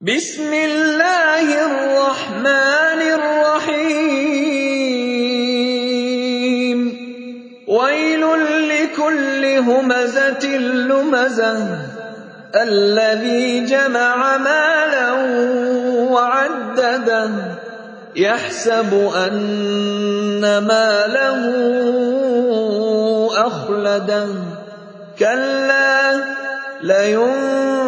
بسم الله الرحمن الرحيم ويل لكل همزه لمزه الذي جمع مالا وعدده يحسب ان ماله اخلده كلا لينبذن